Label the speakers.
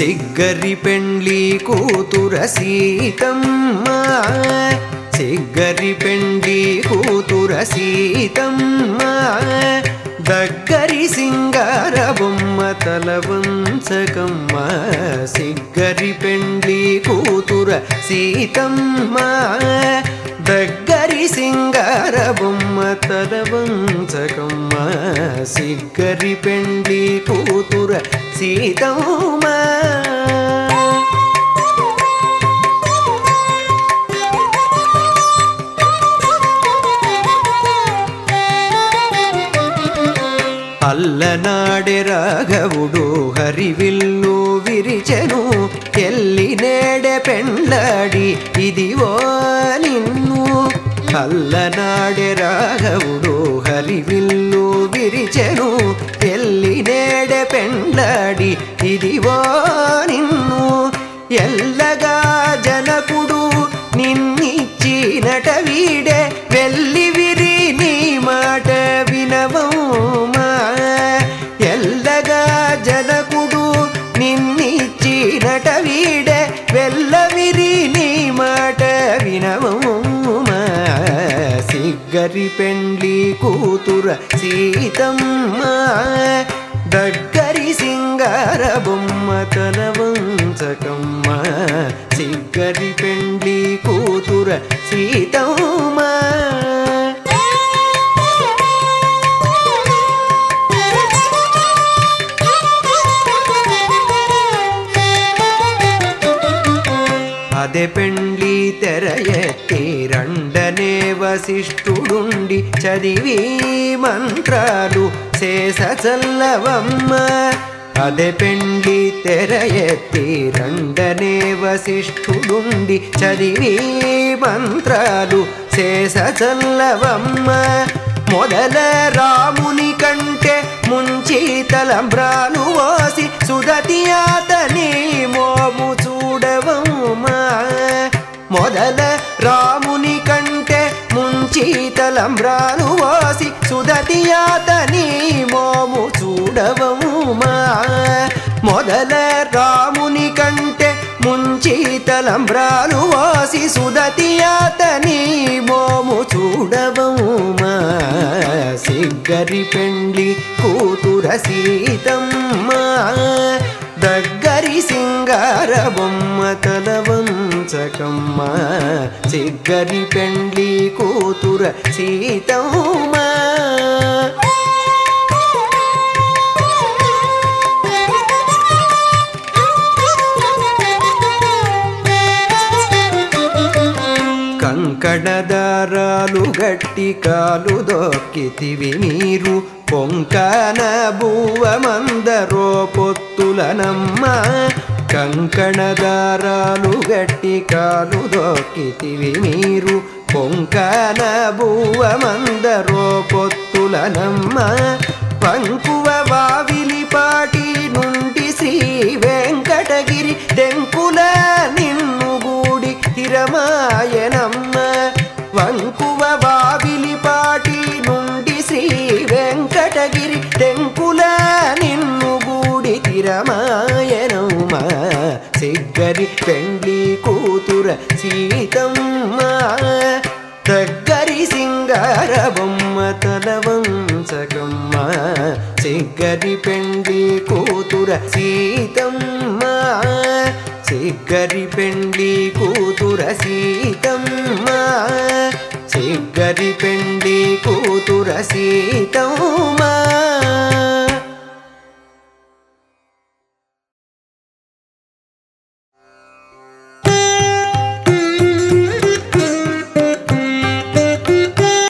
Speaker 1: సిగ్గరి పెండ్లి కూతుర సీతమ్మ. సిగ్గరి పెండ్లి కూతుర సీతమ్మ. దగ్గరి సింగార బొమ్మ తల వంచకమ్మ. సిగ్గరి పెండ్లి కూతుర సీతమ్మ. దగ్గరి సింగార బొమ్మ తల వంచకమ్మ. సిగ్గరి పెండి కూతుర సీతమ్మ. అల్లనాడే రాఘవుడు హరివిల్లు విరిచెను ఎల్లి నేడె పెండ్లాడి ఇదివో నిన్ను. అల్లనాడే రాఘవుడు ఎల్లగా జనకుడు నిన్నిచ్చినట వీడే వెళ్ళి విరి నీ మాట వినవమా? ఎల్లగా జనకుడు నిన్నిచ్చినట వీడే వెళ్ళ విరి నీ మాట వినవమా? సిగ్గరి పెండ్లి కూతుర సీతమ్మ దగ్గరి సింగార బొమ్మ తనవం వంచకమ్మ సిగ్గరి పెండ్లి కూతుర సీతమ్మ. అదే పెండ్లి తెర రండనే వశిష్ఠుడుండి చదివి మంత్రాలు శేష చల్లవమ్మ. అదే పెండ్లి తెర ఎత్తి రండనే వశిష్ఠుడుండి చదివి మంత్రాలు శేషచల్లవమ్మ మొదల రాముని కంటే ముంచి తలంబ్రాలు వాసి సుదతి అతని మోము చూడవమ్మా. మొదల రాముని కంటే ముంచి తలంబ్రాలు వాసి సుదతి అతని తలంబ్రాలు వాసి సుదతియాతని బోము మోము చూడవమ్మా సిగ్గరి పెండ్లి కూతుర సీతమ్మ. దగ్గరి సింగార బొమ్మ తలవంచకమ్మ సిగ్గరి పెండ్లి కూతుర సీతమ్మ. కంకణదారాలు గట్టి కాలు దొక్కితివి మీరు. పొంకన బువ్వ మందరో పొత్తులనమ్మ కంకణదారాలు గట్టి కాలు దొక్కితివి మీరు. పొంకన బువ్వ మందరో పొత్తులనమ్మ పంకువ వావిలి పాటి నుండి శ్రీ వెంకటగిరి. దెంకుల నిన్ను గూడి హిరమాయనమ్మ పెంపుల నిన్ను గూడి తిరమాయనమ్మ. సిగ్గరి పెండ్లి కూతుర సీతమ్మ. దగ్గరి సింగార బొమ్మ తలవంచకమ్మ సిగ్గరి పెండి కూతుర సీతమ్మ. సిగ్గరి పెండి కూతుర సీతమ్మ. సిగ్గరి పెండి కూతుర సీతమ్మ.